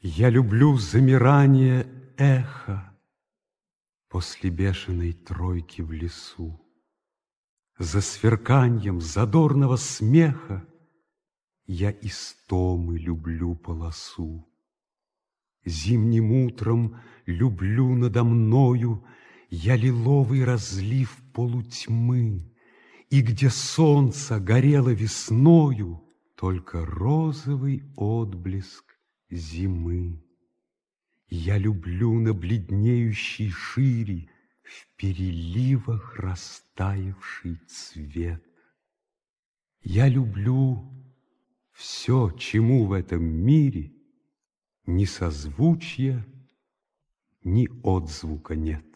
Я люблю замирание эха После бешеной тройки в лесу. За сверканьем задорного смеха Я истомы люблю полосу. Зимним утром люблю надо мною Я лиловый разлив полутьмы, И где солнце горело весною, Только розовый отблеск зимы. Я люблю на бледнеющей шире В переливах растаявший цвет. Я люблю все, чему в этом мире Ни созвучья, ни отзвука нет.